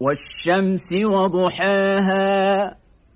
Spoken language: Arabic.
والشمس وضحاها